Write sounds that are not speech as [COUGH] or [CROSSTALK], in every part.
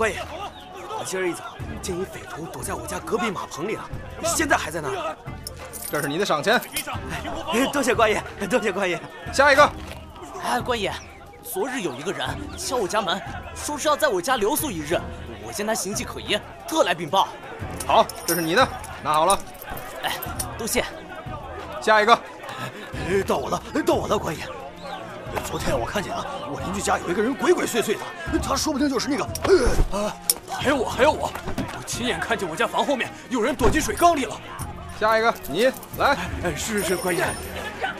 官爷，我今儿一早见一匪徒躲在我家隔壁马棚里了，现在还在那儿。这是你的赏钱。哎，多谢官爷，多谢官爷。下一个。哎，官爷，昨日有一个人敲我家门，说是要在我家留宿一日。我见他形迹可疑，特来禀报。好，这是你的，拿好了。哎，多谢。下一个。哎，到我了，到我了，官爷。昨天我看见啊，我邻居家有一个人鬼鬼祟祟的，他说不定就是那个……啊，还有我，还有我，我亲眼看见我家房后面有人躲进水缸里了。下一个，你来。哎，是是是，官爷。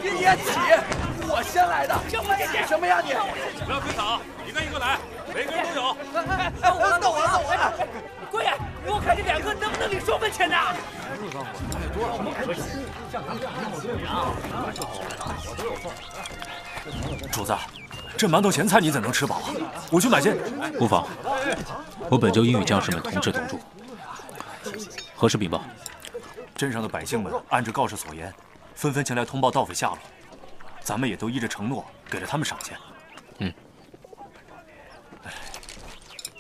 你也起，我先来的。你什么呀你？不要推搡，一个一个来，每个人都有。哎，哎我了，到我了，到我了。官爷，我看这两个能不能领双份钱呢？主子，这馒头咸菜你怎能吃饱啊？我去买些。无妨，我本就应与将士们同吃同住。何时禀报？镇上的百姓们按着告示所言，纷纷前来通报盗匪下落。咱们也都依着承诺，给了他们赏钱。嗯。哎，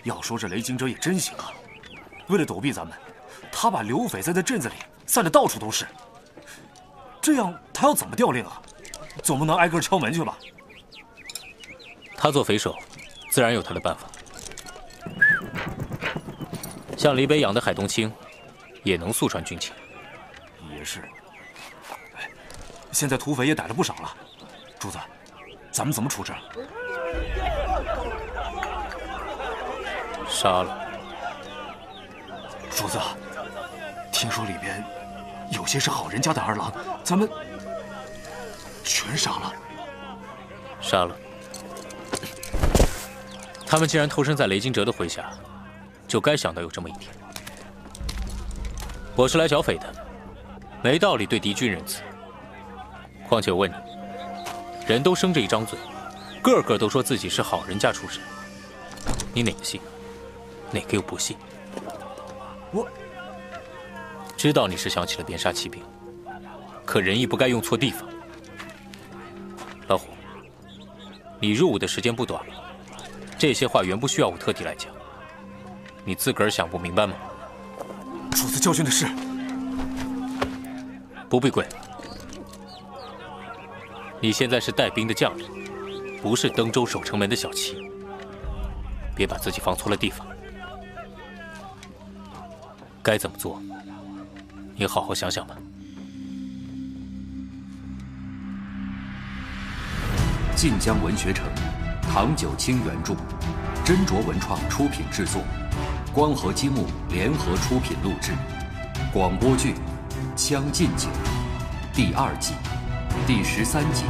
要说这雷惊蛰也真行啊！为了躲避咱们，他把刘匪在这镇子里散的到处都是。这样他要怎么调令啊？总不能挨个敲门去吧？他做匪首，自然有他的办法。像李北养的海东青，也能速传军情。也是。哎，现在土匪也逮了不少了，主子，咱们怎么处置？杀了。主子，听说里边有些是好人家的儿郎，咱们全杀了。杀了。他们既然投身在雷惊蛰的麾下，就该想到有这么一天。我是来剿匪的，没道理对敌军仁慈。况且我问你，人都生着一张嘴，个个都说自己是好人家出身，你哪个信？哪个又不信？我知道你是想起了边杀骑兵，可仁义不该用错地方。你入伍的时间不短了，这些话原不需要我特地来讲，你自个儿想不明白吗？主子教训的是，不必跪。你现在是带兵的将领，不是登州守城门的小骑，别把自己放错了地方。该怎么做？你好好想想吧。晋江文学城，唐九卿原著，斟酌文创出品制作，光合积木联合出品录制，广播剧《将进酒》第二季第十三集。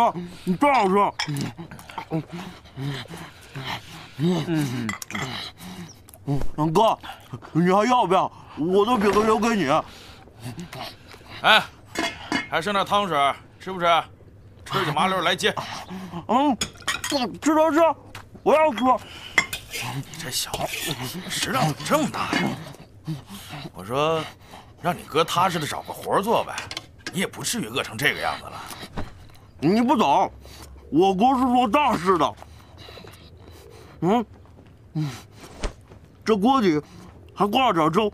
好吃，真好吃。嗯嗯，哥，你还要不要？我的饼都留给你。哎，还剩点汤水，吃不吃？吃去麻溜来接。嗯，吃吃吃，我要吃。这小子食量怎么这么大呀？我说，让你哥踏实的找个活做呗，你也不至于饿成这个样子了。你不懂，我哥是做大事的。嗯，嗯，这锅底还挂了点粥，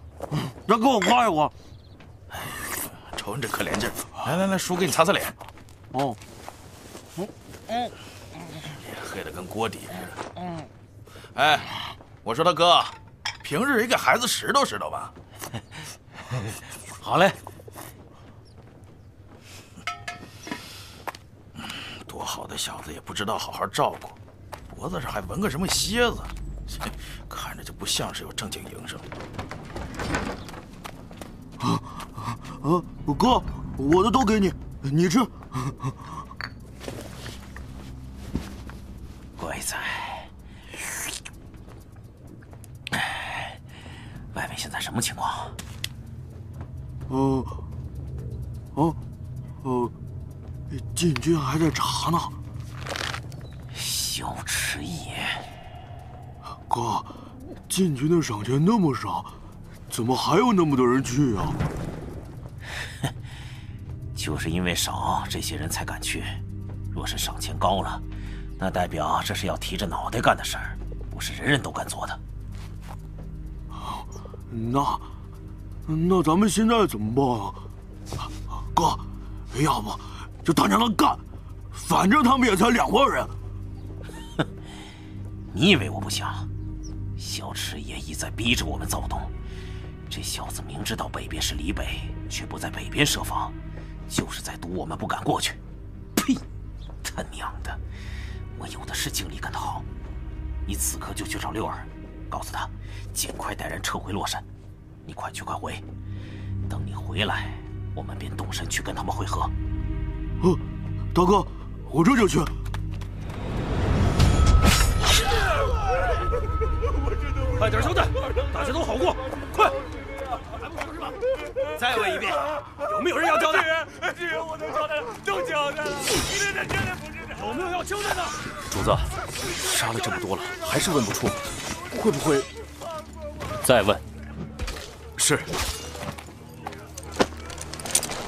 再给我刮一刮。哎，瞅你这可怜劲儿，来来来，叔给你擦擦脸。哦，嗯嗯，脸黑的跟锅底似的。嗯，哎，我说他哥，平日也给孩子拾掇拾掇吧。[LAUGHS] 好嘞。多好的小子，也不知道好好照顾，脖子上还纹个什么蝎子，[LAUGHS] 看着就不像是有正经营生。啊啊！哥，我的都给你，你吃。乖仔，外面现在什么情况？哦，哦，哦，禁军还在查呢。萧迟野，哥，禁军的赏钱那么少，怎么还有那么多人去啊？[LAUGHS] 就是因为少，这些人才敢去。若是赏钱高了，那代表这是要提着脑袋干的事儿，不是人人都敢做的。那，那咱们现在怎么办啊？哥，要不就大娘他干，反正他们也才两万人。哼，[LAUGHS] 你以为我不想？小池也一再逼着我们躁动，这小子明知道北边是李北，却不在北边设防，就是在赌我们不敢过去。呸！他娘的，我有的是精力跟他耗。你此刻就去找六儿，告诉他。尽快带人撤回洛山，你快去快回。等你回来，我们便动身去跟他们会合。嗯，大哥，我这就去。快点，交代，大家都好过，快！再问一遍，有没有人要交代？只有我能交代了，都交代了。这真的不是有没有要交代的？主子，杀了这么多了，还是问不出，会不会？再问，是。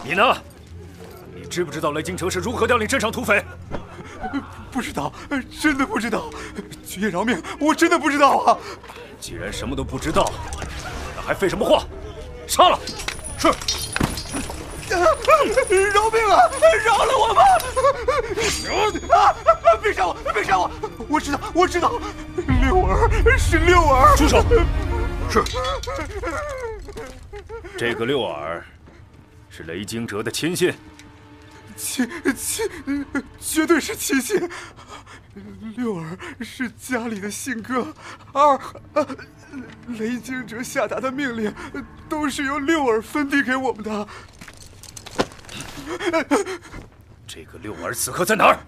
你呢？你知不知道雷京城是如何调令镇上土匪？不知道，真的不知道。君爷饶命，我真的不知道啊！既然什么都不知道，那还废什么话？杀了！是。饶命啊！饶了我吧！啊！别杀我！别杀我！我知道，我知道，六儿是六儿。住手！是，这个六耳是雷惊蛰的亲信，亲亲，绝对是亲信。六儿是家里的信鸽，二，雷惊蛰下达的命令都是由六儿分递给我们的。这个六儿此刻在哪儿？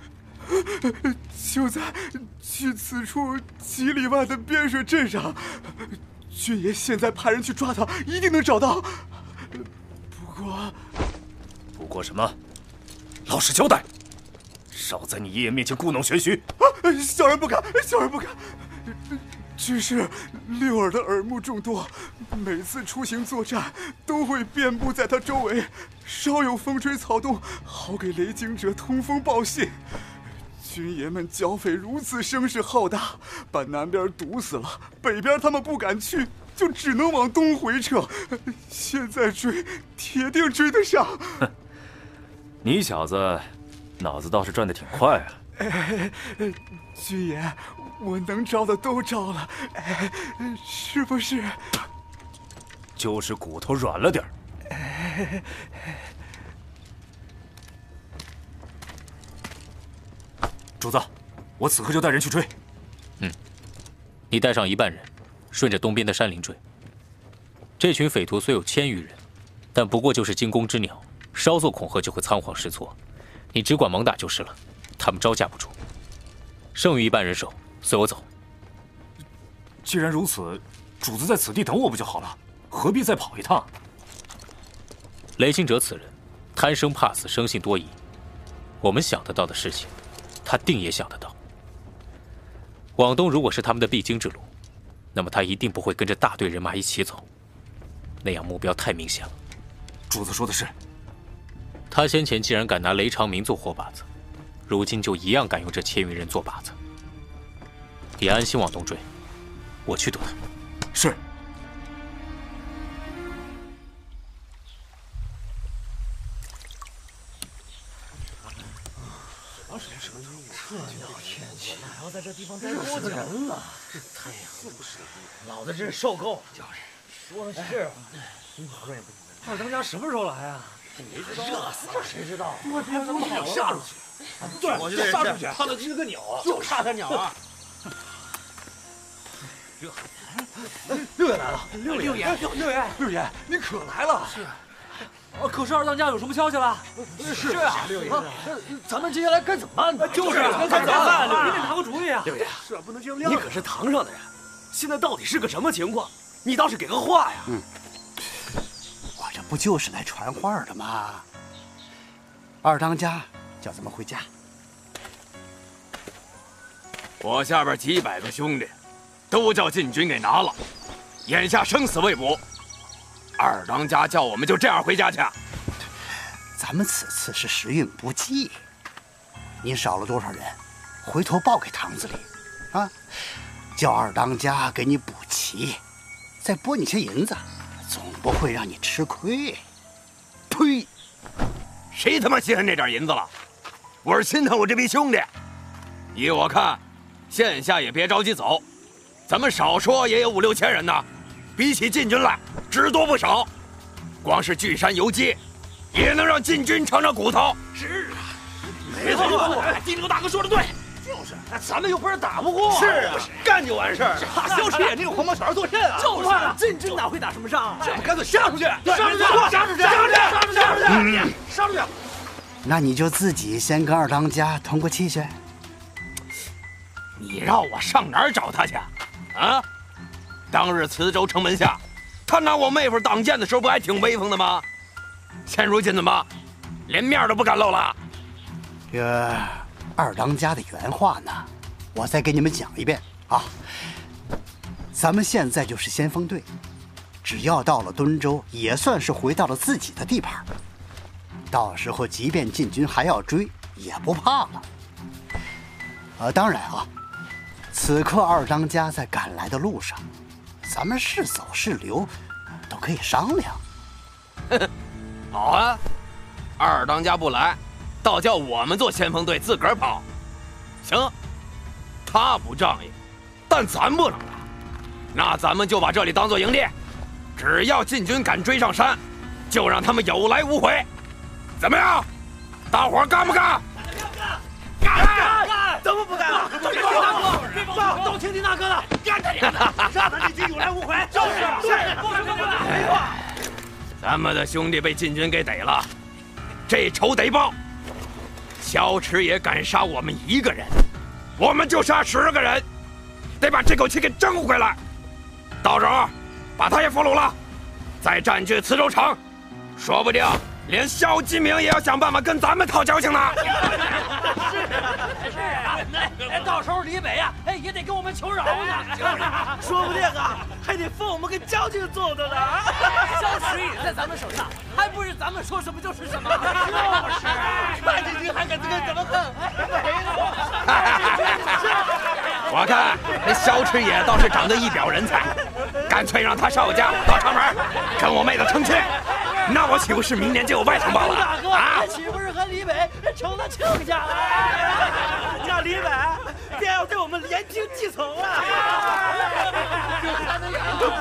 [LAUGHS] 就在距此处几里外的边水镇上。军爷现在派人去抓他，一定能找到。不过，不过什么？老实交代，少在你爷爷面前故弄玄虚。啊，小人不敢，小人不敢。只是六耳的耳目众多，每次出行作战都会遍布在他周围，稍有风吹草动，好给雷惊蛰通风报信。军爷们剿匪如此声势浩大，把南边堵死了，北边他们不敢去，就只能往东回撤。现在追，铁定追得上。[LAUGHS] 你小子脑子倒是转得挺快啊！哎，[LAUGHS] 军爷，我能招的都招了，哎，是不是？就是骨头软了点哎主子，我此刻就带人去追。嗯，你带上一半人，顺着东边的山林追。这群匪徒虽有千余人，但不过就是惊弓之鸟，稍作恐吓就会仓皇失措。你只管猛打就是了，他们招架不住。剩余一半人手，随我走。既然如此，主子在此地等我不就好了？何必再跑一趟？雷清哲此人，贪生怕死，生性多疑。我们想得到的事情。他定也想得到，广东如果是他们的必经之路，那么他一定不会跟着大队人马一起走，那样目标太明显了。主子说的是，他先前既然敢拿雷长明做活靶子，如今就一样敢用这千余人做靶子。你安心往东追，我去堵他。是。这叫天气，还要在这地方待多久？人了，这太阳是不是？老子真是受够了。就是，说的是。二当家什么时候来啊？热死了，谁知道？我天，怎么好杀出去？对，我就杀出去，怕的是个鸟啊！就差他鸟啊！六爷来了，六爷，六爷，六爷，六爷，你可来了。是。啊！可是二当家有什么消息了？是啊，六爷，咱们接下来该怎么办呢？就是啊该怎么办？你得拿个主意啊！六爷，是啊不能这样。你可是堂上的人，现在到底是个什么情况？你倒是给个话呀！不就是来传话的吗？二当家叫咱们回家。我下边几百个兄弟，都叫禁军给拿了，眼下生死未卜。二当家叫我们就这样回家去？咱们此次是时运不济，你少了多少人？回头报给堂子里，啊，叫二当家给你补齐，再拨你些银子，总不会让你吃亏。呸！谁他妈稀罕这点银子了？我是心疼我这批兄弟。依我看，现下也别着急走，咱们少说也有五六千人呢，比起禁军来，只多不少。光是聚山游击，也能让禁军尝尝骨头。是啊，没错没错，地牛大哥说的对。就是，咱们又不是打不过。是啊，干就完事儿。萧池野那个黄毛小孩作甚啊。就是，禁军哪会打什么仗啊？咱们干脆杀出去，杀出去，杀出去，杀出去，杀出去，杀出去，杀出去。那你就自己先跟二当家通个气去。你让我上哪儿找他去？啊？当日磁州城门下，他拿我妹夫挡箭的时候，不还挺威风的吗？现如今怎么，连面都不敢露了？这。二当家的原话呢，我再给你们讲一遍啊。咱们现在就是先锋队，只要到了敦州，也算是回到了自己的地盘。到时候即便禁军还要追，也不怕了。呃，当然啊，此刻二当家在赶来的路上，咱们是走是留，都可以商量。[LAUGHS] 好啊，二当家不来。倒叫我们做先锋队自个儿跑，行，他不仗义，但咱不能啊。那咱们就把这里当做营地，只要禁军敢追上山，就让他们有来无回。怎么样？大伙干不干？干！干！干！怎么不干！了？都听大哥，都听大哥的，干！他！让他进军有来无回。就是，是，不干！不干，没错。咱们的兄弟被禁军给逮了，这仇得报。萧池也敢杀我们一个人，我们就杀十个人，得把这口气给争回来。到时候把他也俘虏了，再占据磁州城，说不定连肖继明也要想办法跟咱们套交情呢。是啊，哎，到时候李北啊，哎，也得跟我们求饶呢。[LAUGHS] 说不定啊，还得封我们跟将军做的呢。萧池也在咱们手上，还不是咱们说什么就是什么？就是，那禁军还敢跟怎么横？没错。我看那萧池野倒是长得一表人才，干脆让他上我家倒插门，跟我妹子成亲。那我岂不是明年就有外 [LAUGHS] 甥抱了？大哥，啊，岂不是和李北成了亲家了？[LAUGHS] 那李北便要对我们言听计从了。[LAUGHS]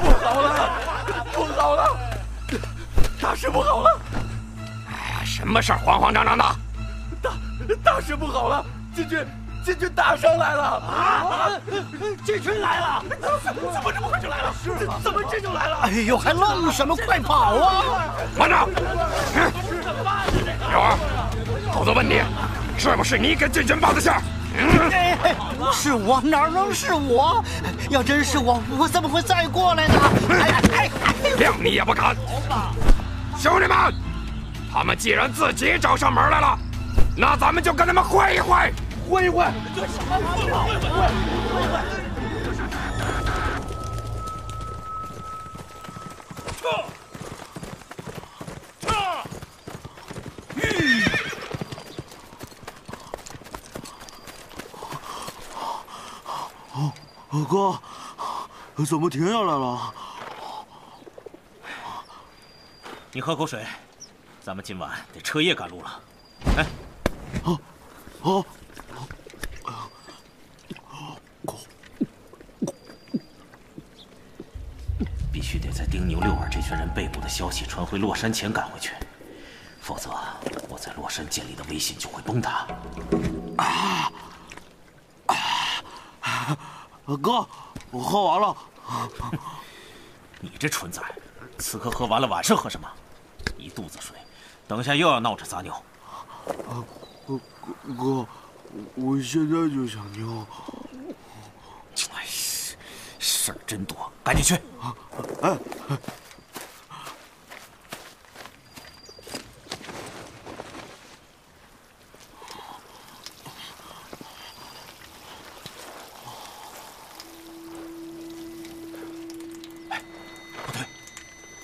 不好了，不好了，大事不好了！哎呀，什么事儿慌慌张张的？大大事不好了，禁军禁军打上来了！啊，进军来了！怎么怎么这么快就来了？是怎么这就来了？哎呦，还愣什么？快跑啊！慢着！六儿，我做问你，是不是你给禁军报的信？是我，哪能是我？要真是我，我怎么会再过来呢？谅你也不敢！兄弟们，他们既然自己找上门来了，那咱们就跟他们会一会，会一会。哥，怎么停下来了？你喝口水，咱们今晚得彻夜赶路了。哎，好，好。必须得在丁牛、六耳这群人被捕的消息传回洛山前赶回去，否则我在洛山建立的威信就会崩塌。啊！哥，我喝完了。你这蠢仔，此刻喝完了，晚上喝什么？一肚子水，等下又要闹着撒尿。哥，哥，我现在就想尿。事儿真多，赶紧去。哎。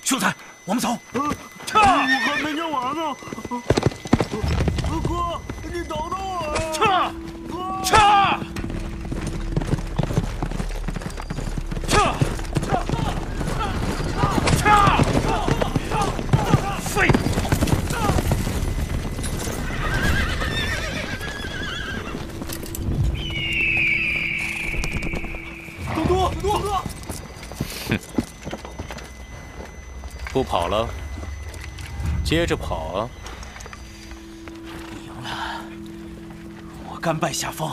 秀才，我们走。撤！我还没念完呢。哥，你等等我。撤！撤！撤！撤！废东都，东哥。[LAUGHS] 不跑了，接着跑啊！你赢了，我甘拜下风。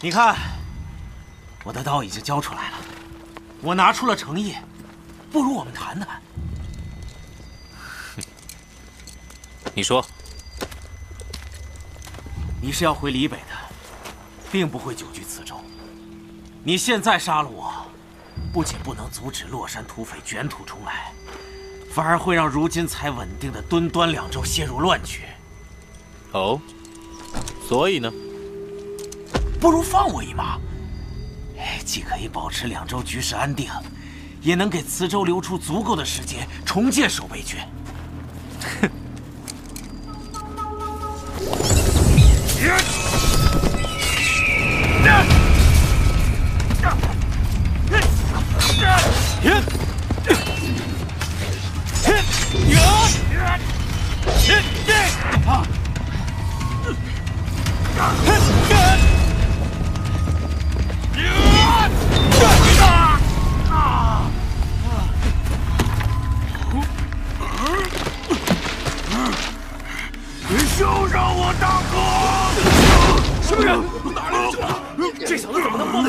你看，我的刀已经交出来了，我拿出了诚意，不如我们谈谈。[LAUGHS] 你说，你是要回李北的，并不会久居此州。你现在杀了我，不仅不能阻止洛山土匪卷土重来，反而会让如今才稳定的敦端两州陷入乱局。哦，所以呢？不如放我一马，既可以保持两州局势安定，也能给磁州留出足够的时间重建守备军。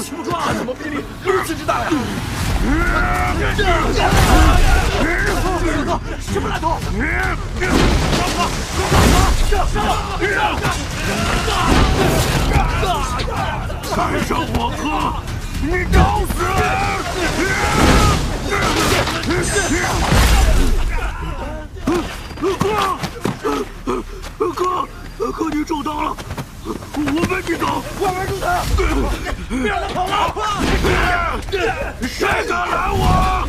小子怎么能抱得起不住啊？怎么臂力如此之大呀？哥哥，什么来头？赶上我哥，你找死！哥，哥，哥，你中刀了，我背你走，快围住他，别让他跑了！谁敢拦我？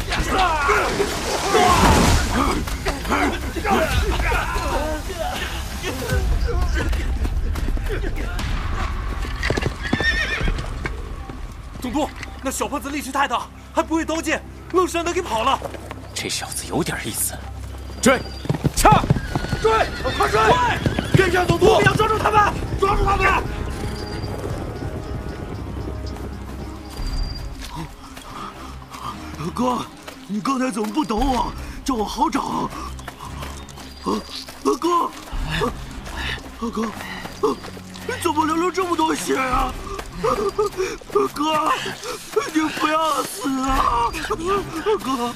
总督，那小胖子力气太大，还不会刀剑，愣是让他给跑了。这小子有点意思，追，掐！追！快追！快！跟上总督！我们要抓住他们！抓住他们！哥，你刚才怎么不等我，叫我好找？啊，哥，哥，怎么流了这么多血啊？哥，你不要死啊！哥，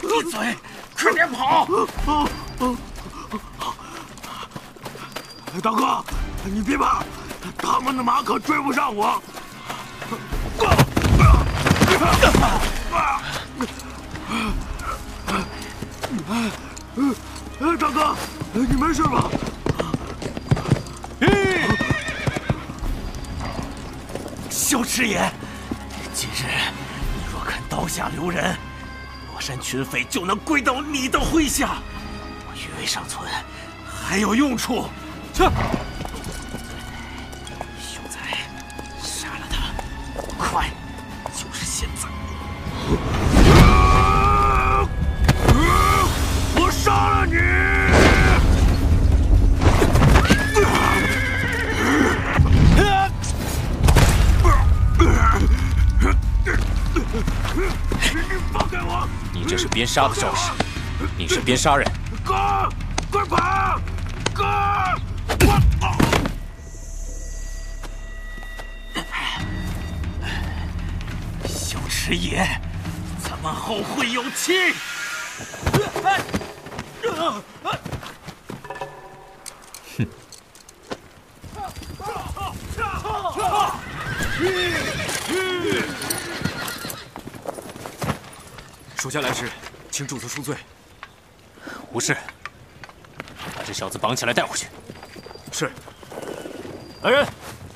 闭嘴，快点跑！大哥，你别怕，他们的马可追不上我。大哥，你没事吧？萧迟言，今日你若肯刀下留人，罗山群匪就能归到你的麾下。我余威尚存，还有用处。去！杀的招式，你是边杀人。哥，快跑！哥！我。小池野，咱们后会有期。哼！属下来迟，请主子恕罪。无事，把这小子绑起来带回去。是。来人，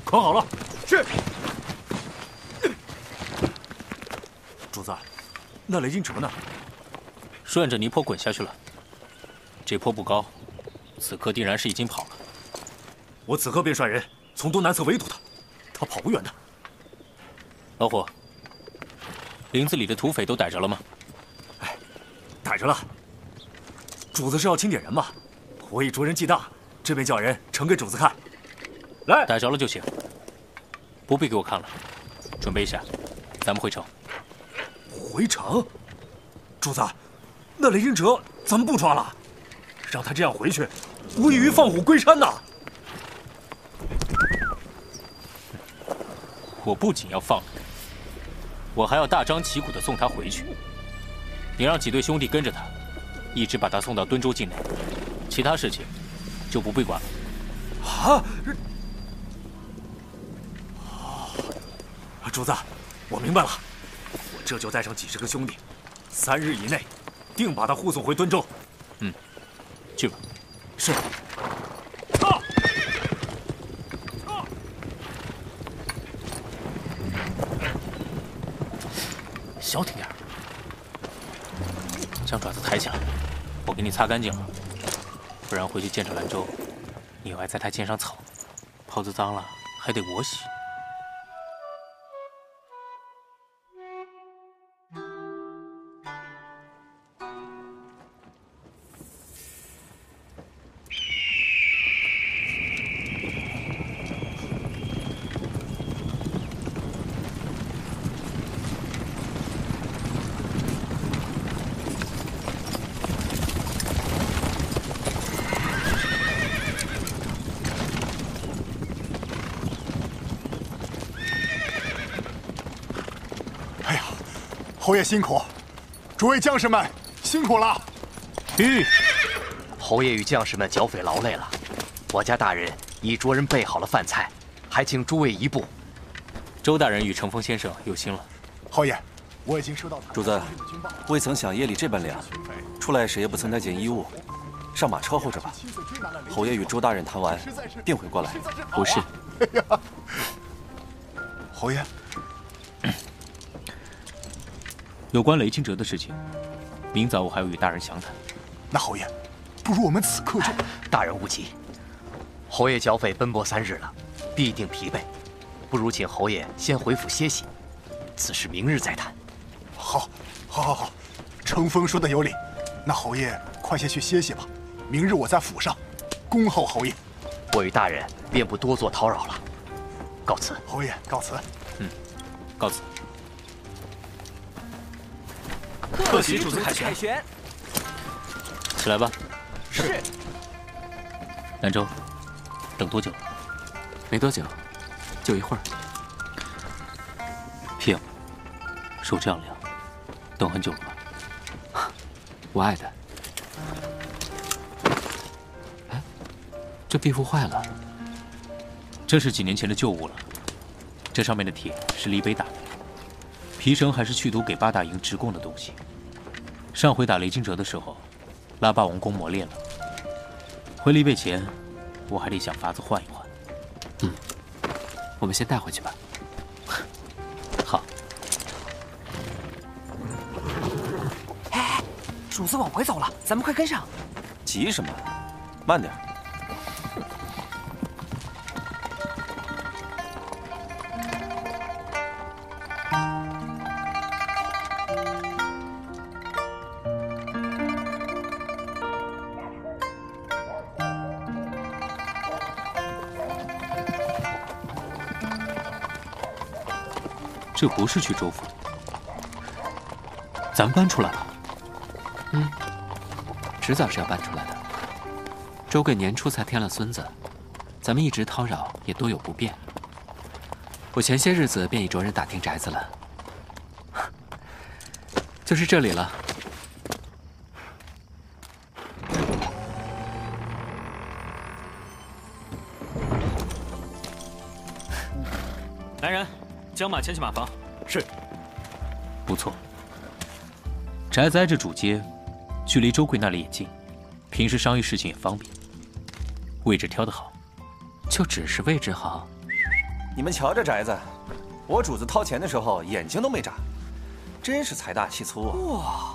捆好了。是。主子，那雷金哲呢？顺着泥坡滚下去了。这坡不高，此刻定然是已经跑了。我此刻便率人从东南侧围堵他，他跑不远的。老虎，林子里的土匪都逮着了吗？着了。主子是要清点人吗？我已着人记当，这便叫人呈给主子看。来，逮着了就行，不必给我看了。准备一下，咱们回城。回城？主子，那雷震哲咱们不抓了，让他这样回去，无异于放虎归山呐。我不仅要放你，我还要大张旗鼓的送他回去。你让几队兄弟跟着他，一直把他送到敦州境内，其他事情就不必管了。啊！啊主子，我明白了，我这就带上几十个兄弟，三日以内，定把他护送回敦州。嗯，去吧。是。小挺点还想，我给你擦干净了，不然回去见着兰州，你又爱在他肩上草，袍子脏了还得我洗。爷辛苦，诸位将士们辛苦了。吁，侯爷与将士们剿匪劳累了，我家大人已着人备好了饭菜，还请诸位移步。周大人与乘风先生有心了。侯爷，我已经收到。主子，未曾想夜里这般凉，出来时也不曾带件衣物，上马车候着吧。侯爷与周大人谈完，定会过来。不是。[LAUGHS] 侯爷。有关雷清哲的事情，明早我还要与大人详谈。那侯爷，不如我们此刻就……大人勿急，侯爷剿匪奔波三日了，必定疲惫，不如请侯爷先回府歇息，此事明日再谈。好，好，好，好，乘风说的有理，那侯爷快些去歇息吧，明日我在府上恭候侯爷。我与大人便不多做叨扰了，告辞。侯爷，告辞。嗯，告辞。贺喜主子凯旋，起来吧。是。兰州，等多久？没多久，就一会儿。屁啊！手这样凉，等很久了吧？我爱的。哎，这壁虎坏了。这是几年前的旧物了，这上面的铁是李北打的，皮绳还是去毒给八大营直供的东西。上回打雷惊蛰的时候，拉霸王弓磨练了。回离贝前，我还得想法子换一换。嗯，我们先带回去吧。好。哎，主子往回走了，咱们快跟上。急什么？慢点。这不是去州府，咱们搬出来了。嗯，迟早是要搬出来的。周贵年初才添了孙子，咱们一直叨扰也多有不便。我前些日子便已着人打听宅子了，[LAUGHS] 就是这里了。将马牵去马房。是。不错。宅子挨着主街，距离周贵那里也近，平时商议事情也方便。位置挑得好，就只是位置好。你们瞧这宅子，我主子掏钱的时候眼睛都没眨，真是财大气粗啊！哇，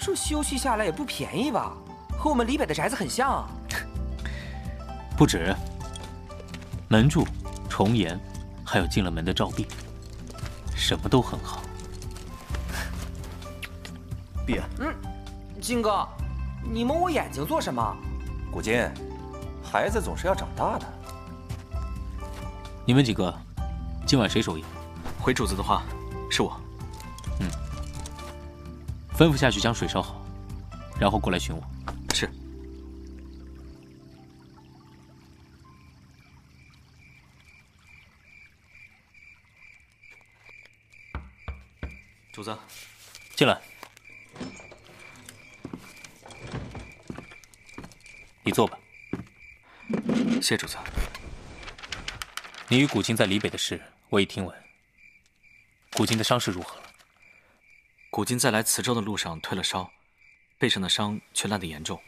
这修葺下来也不便宜吧？和我们李北的宅子很像啊。[LAUGHS] 不止，门柱、重檐，还有进了门的照壁，什么都很好。别，嗯，金哥，你蒙我眼睛做什么？古今，孩子总是要长大的。你们几个，今晚谁守夜？回主子的话，是我。嗯，吩咐下去将水烧好，然后过来寻我。主子，进来。你坐吧。谢主子。你与古今在离北的事，我已听闻。古今的伤势如何了？古今在来磁州的路上退了烧，背上的伤却烂得严重。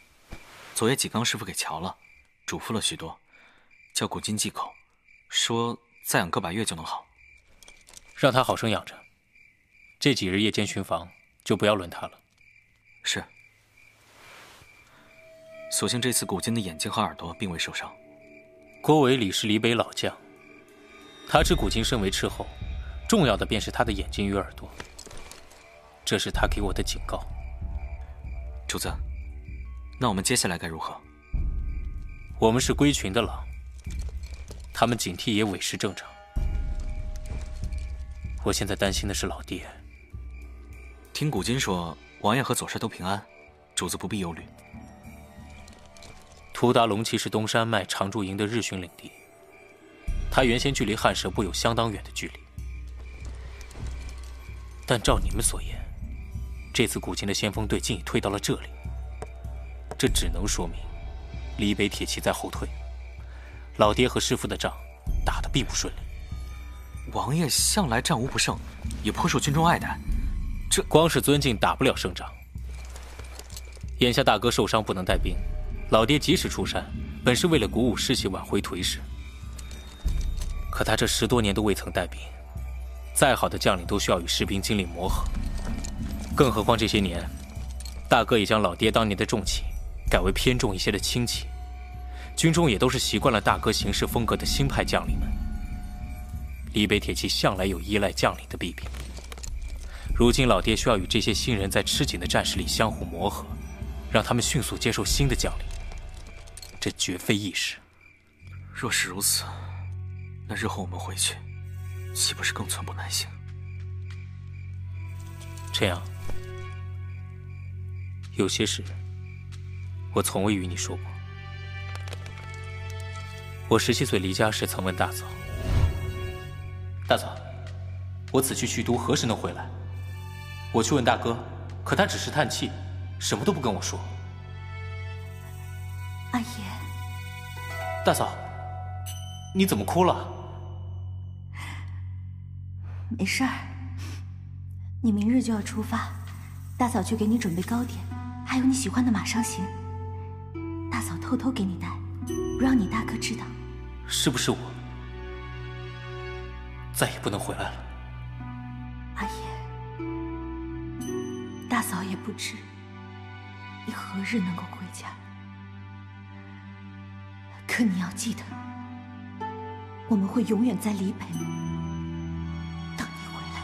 昨夜纪刚师傅给瞧了，嘱咐了许多，叫古今忌口，说再养个把月就能好。让他好生养着。这几日夜间巡防，就不要轮他了。是。所幸这次古今的眼睛和耳朵并未受伤。郭伟礼是李北老将，他知古今身为斥候，重要的便是他的眼睛与耳朵。这是他给我的警告。主子，那我们接下来该如何？我们是归群的狼，他们警惕也委实正常。我现在担心的是老爹。听古今说，王爷和左帅都平安，主子不必忧虑。屠达龙骑是东山脉常驻营的日巡领地，他原先距离汉蛇部有相当远的距离。但照你们所言，这次古今的先锋队竟已退到了这里，这只能说明李北铁骑在后退，老爹和师傅的仗打得并不顺利。王爷向来战无不胜，也颇受军中爱戴，这光是尊敬打不了胜仗。眼下大哥受伤不能带兵。老爹即使出山，本是为了鼓舞士气，挽回颓势。可他这十多年都未曾带兵，再好的将领都需要与士兵经历磨合。更何况这些年，大哥也将老爹当年的重骑改为偏重一些的轻骑，军中也都是习惯了大哥行事风格的新派将领们。李北铁骑向来有依赖将领的弊病，如今老爹需要与这些新人在吃紧的战事里相互磨合，让他们迅速接受新的将领。这绝非易事。若是如此，那日后我们回去，岂不是更寸步难行？陈阳，有些事我从未与你说过。我十七岁离家时，曾问大嫂：“大嫂，我此去去都何时能回来？”我去问大哥，可他只是叹气，什么都不跟我说。阿爷，大嫂，你怎么哭了？没事儿。你明日就要出发，大嫂去给你准备糕点，还有你喜欢的马上行。大嫂偷偷给你带，不让你大哥知道。是不是我再也不能回来了？嫂也不知你何日能够归家。可你要记得，我们会永远在离北等你回来。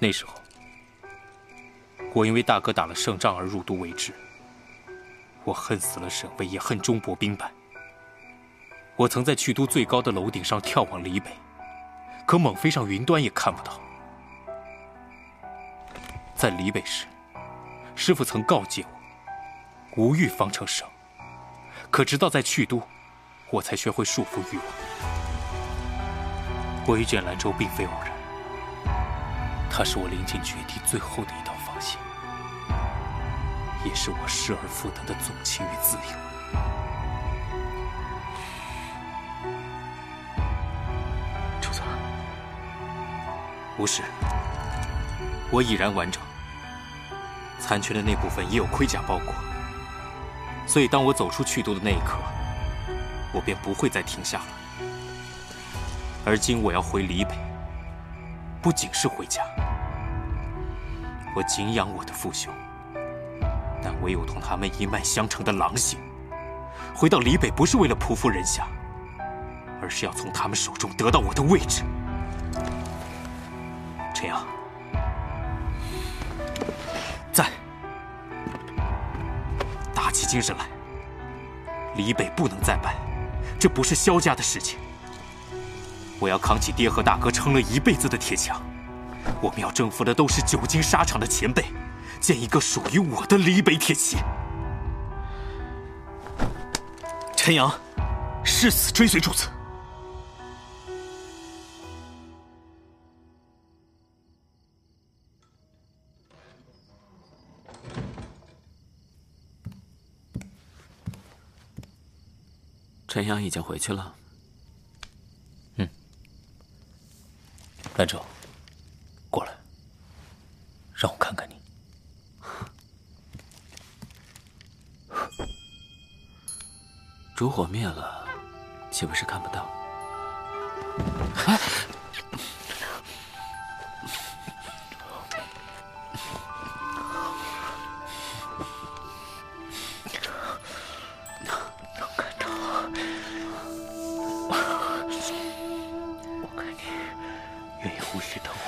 那时候，我因为大哥打了胜仗而入都为质，我恨死了沈巍，也恨钟伯兵败。我曾在去都最高的楼顶上眺望离北，可猛飞上云端也看不到。在离北时，师傅曾告诫我：无欲方成圣。可直到在去都，我才学会束缚欲望。我遇见兰州并非偶然，它是我临近绝地最后的一道防线，也是我失而复得的纵情与自由。不是，我已然完整，残缺的那部分也有盔甲包裹，所以当我走出去都的那一刻，我便不会再停下了。而今我要回黎北，不仅是回家，我敬仰我的父兄，但唯有同他们一脉相承的狼性，回到黎北不是为了匍匐人下，而是要从他们手中得到我的位置。陈阳，在，打起精神来。李北不能再败，这不是萧家的事情。我要扛起爹和大哥撑了一辈子的铁墙，我们要征服的都是久经沙场的前辈，建一个属于我的李北铁骑。陈阳，誓死追随主子。陈阳已经回去了。嗯，兰州，过来，让我看看你。烛火灭了，岂不是看不到？愿 [LAUGHS] 不是灯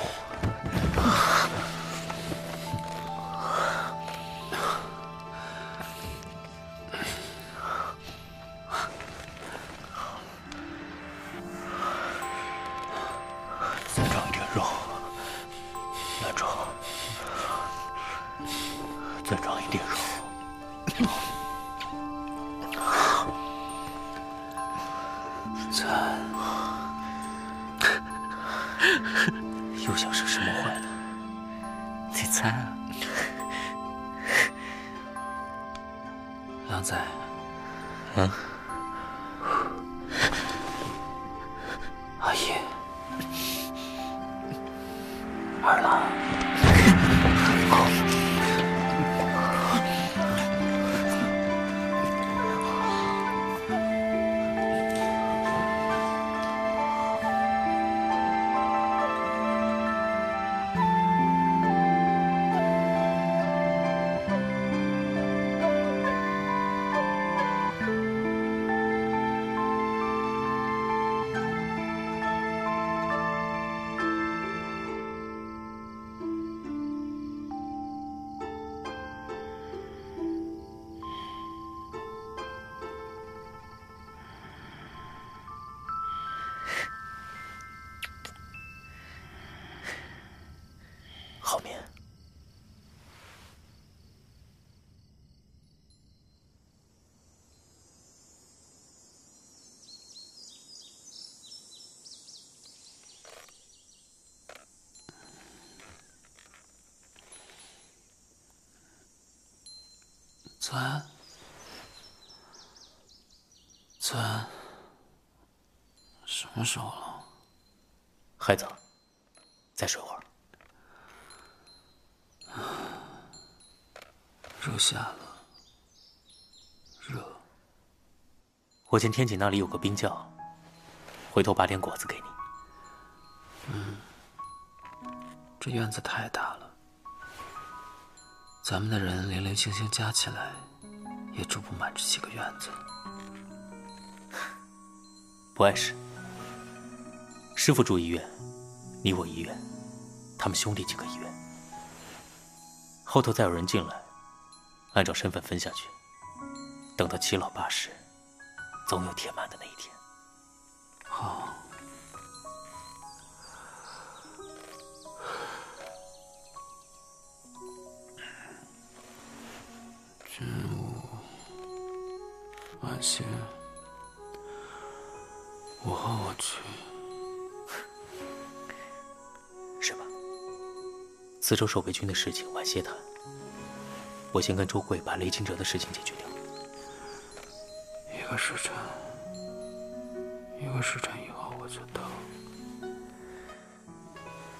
子安，什么时候了？孩子，再睡会儿。热夏了，热。我见天井那里有个冰窖，回头拔点果子给你。嗯，这院子太大了，咱们的人零零星星加起来，也住不满这几个院子。不碍事。师傅住医院，你我医院，他们兄弟几个医院。后头再有人进来，按照身份分下去，等到七老八十，总有填满的那一天。君武、晚些，我和我去。[LAUGHS] 是吧？四周守卫军的事情晚些谈。我先跟周贵把雷惊哲的事情解决掉。一个时辰，一个时辰以后我就到。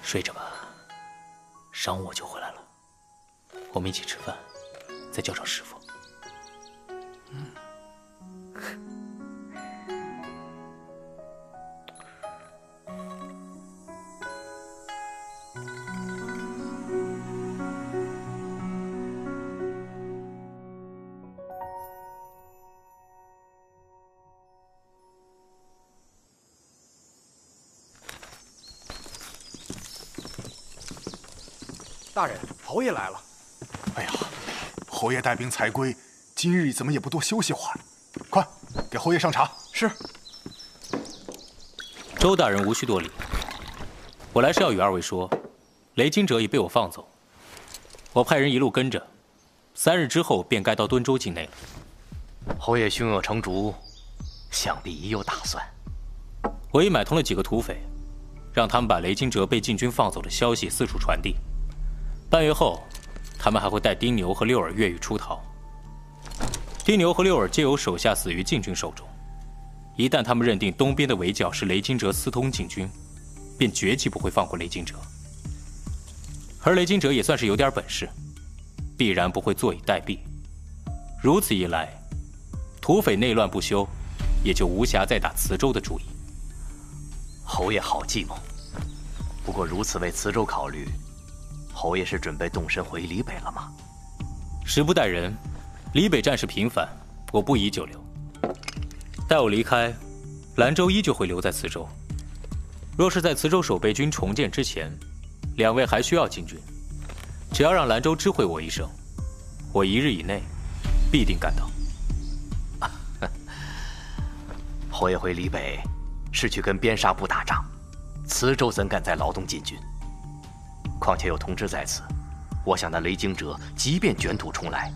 睡着吧，晌午我就回来了。我们一起吃饭，再叫上师傅。大人，侯爷来了。侯爷带兵才归，今日怎么也不多休息会儿？快，给侯爷上茶。是。周大人无需多礼，我来是要与二位说，雷惊者已被我放走，我派人一路跟着，三日之后便该到敦州境内了。侯爷胸有成竹，想必已有打算。我已买通了几个土匪，让他们把雷惊者被禁军放走的消息四处传递。半月后，他们还会带丁牛和六耳越狱出逃。丁牛和六耳皆有手下死于禁军手中，一旦他们认定东边的围剿是雷惊蛰私通禁军，便绝计不会放过雷惊蛰。而雷惊蛰也算是有点本事，必然不会坐以待毙。如此一来，土匪内乱不休，也就无暇再打磁州的主意。侯爷好计谋，不过如此为磁州考虑。侯爷是准备动身回李北了吗？时不待人，李北战事频繁，我不宜久留。待我离开，兰州依旧会留在磁州。若是在磁州守备军重建之前，两位还需要进军，只要让兰州知会我一声，我一日以内必定赶到。[LAUGHS] 侯爷回李北是去跟边沙部打仗，磁州怎敢再劳动进军？况且有同志在此，我想那雷惊蛰即便卷土重来，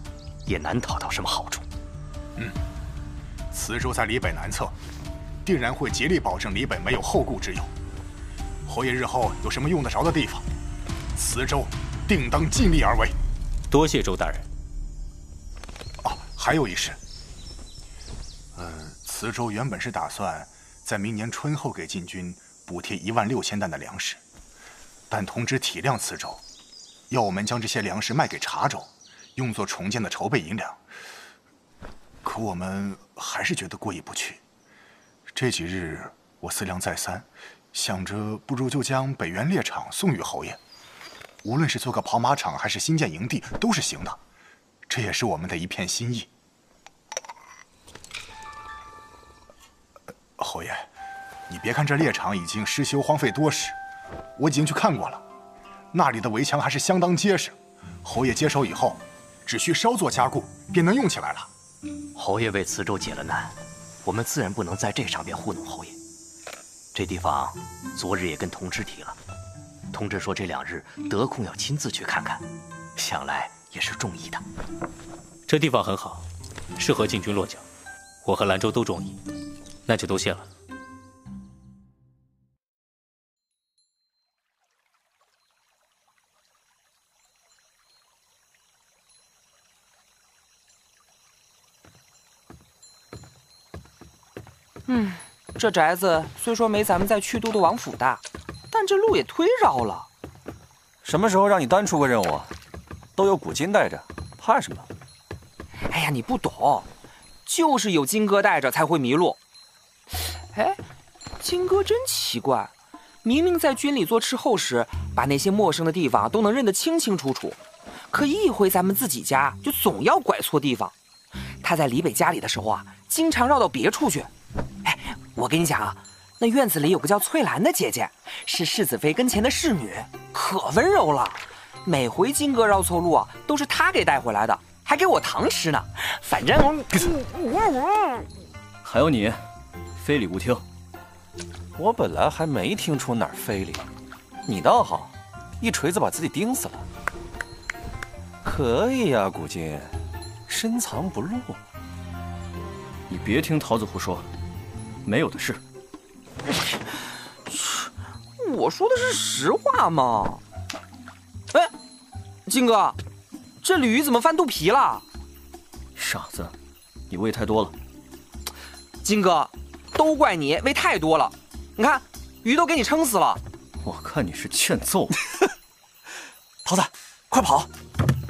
也难讨到什么好处。嗯，磁州在李北南侧，定然会竭力保证李北没有后顾之忧。侯爷日后有什么用得着的地方，磁州定当尽力而为。多谢周大人。哦，还有一事。呃，磁州原本是打算在明年春后给禁军补贴一万六千担的粮食。但通知体谅磁州，要我们将这些粮食卖给茶州，用作重建的筹备银两。可我们还是觉得过意不去。这几日我思量再三，想着不如就将北原猎场送与侯爷，无论是做个跑马场还是新建营地都是行的。这也是我们的一片心意。侯爷，你别看这猎场已经失修荒废多时。我已经去看过了，那里的围墙还是相当结实。侯爷接手以后，只需稍作加固，便能用起来了。侯爷为磁州解了难，我们自然不能在这上边糊弄侯爷。这地方，昨日也跟同知提了，同知说这两日得空要亲自去看看，想来也是中意的。这地方很好，适合进军落脚，我和兰州都中意，那就多谢了。嗯，这宅子虽说没咱们在去都的王府大，但这路也忒绕了。什么时候让你单出个任务？都有古今带着，怕什么？哎呀，你不懂，就是有金哥带着才会迷路。哎，金哥真奇怪，明明在军里做斥候时，把那些陌生的地方都能认得清清楚楚，可一回咱们自己家，就总要拐错地方。他在李北家里的时候啊，经常绕到别处去。哎，我跟你讲啊，那院子里有个叫翠兰的姐姐，是世子妃跟前的侍女，可温柔了。每回金哥绕错路啊，都是她给带回来的，还给我糖吃呢。反正闭嘴。[LAUGHS] 还有你，非礼勿听。我本来还没听出哪儿非礼，你倒好，一锤子把自己钉死了。可以呀，古今，深藏不露。你别听桃子胡说。没有的事。我说的是实话嘛。哎，金哥，这鲤鱼怎么翻肚皮了？傻子，你喂太多了。金哥，都怪你喂太多了。你看，鱼都给你撑死了。我看你是欠揍。[LAUGHS] 桃子，快跑！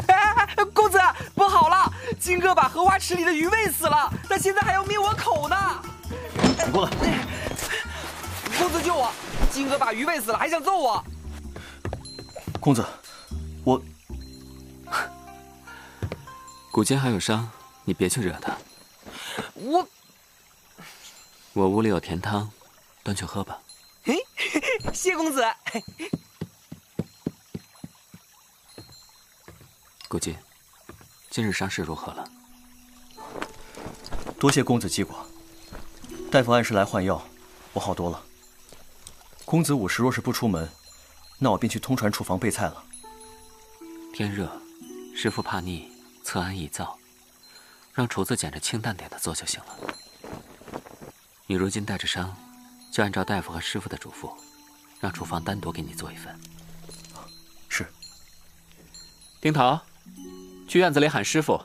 哎，公子，不好了！金哥把荷花池里的鱼喂死了，他现在还要灭我口呢！你过来！公子救我！金哥把鱼喂死了，还想揍我！公子，我 [LAUGHS] 骨尖还有伤，你别去惹他。我我屋里有甜汤，端去喝吧。嘿，[LAUGHS] 谢公子。[LAUGHS] 古今，今日伤势如何了？多谢公子记挂。大夫按时来换药，我好多了。公子午时若是不出门，那我便去通传厨房备菜了。天热，师傅怕腻，侧安易燥，让厨子捡着清淡点的做就行了。你如今带着伤，就按照大夫和师傅的嘱咐，让厨房单独给你做一份。是。丁桃，去院子里喊师傅。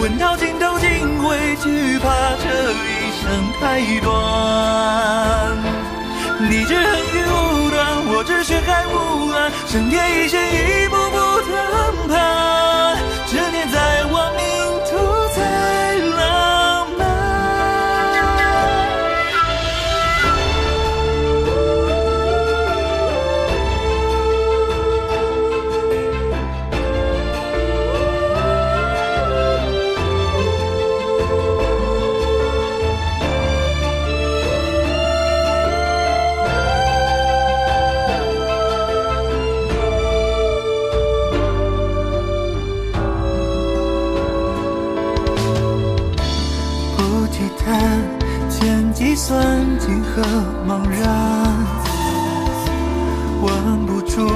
问到尽头竟会惧怕这一生太短。你只恨与无端，我只学海无岸，生天一线，一步步登攀，这年的茫然？问不出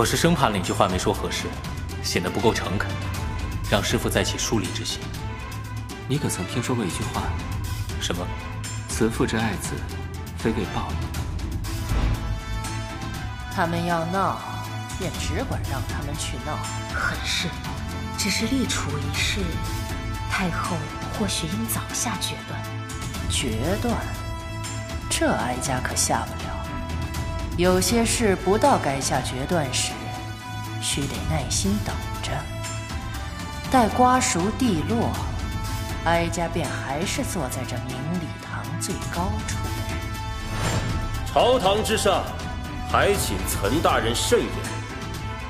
我是生怕哪句话没说合适，显得不够诚恳，让师傅再起疏离之心。你可曾听说过一句话？什么？慈父之爱子，非为报也。他们要闹，便只管让他们去闹。很是，只是立储一事，太后或许应早下决断。决断，这哀家可下不了。有些事不到该下决断时，须得耐心等着。待瓜熟蒂落，哀家便还是坐在这明礼堂最高处。朝堂之上，还请岑大人慎言。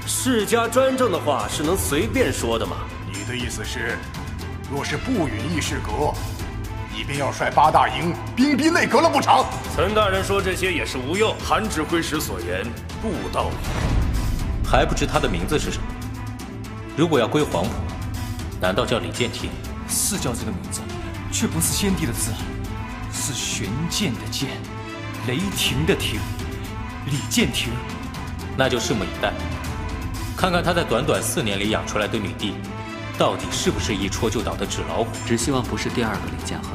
世家专政的话是能随便说的吗？你的意思是，若是不允议事阁，你便要率八大营兵逼内阁了不成？岑大人说这些也是无用。韩指挥使所言不无道理。还不知他的名字是什么？如果要归黄埔，难道叫李剑庭？是叫这个名字，却不是先帝的字，是玄剑的剑，雷霆的霆，李剑庭。那就拭目以待，看看他在短短四年里养出来的女帝，到底是不是一戳就倒的纸老虎。只希望不是第二个李建恒。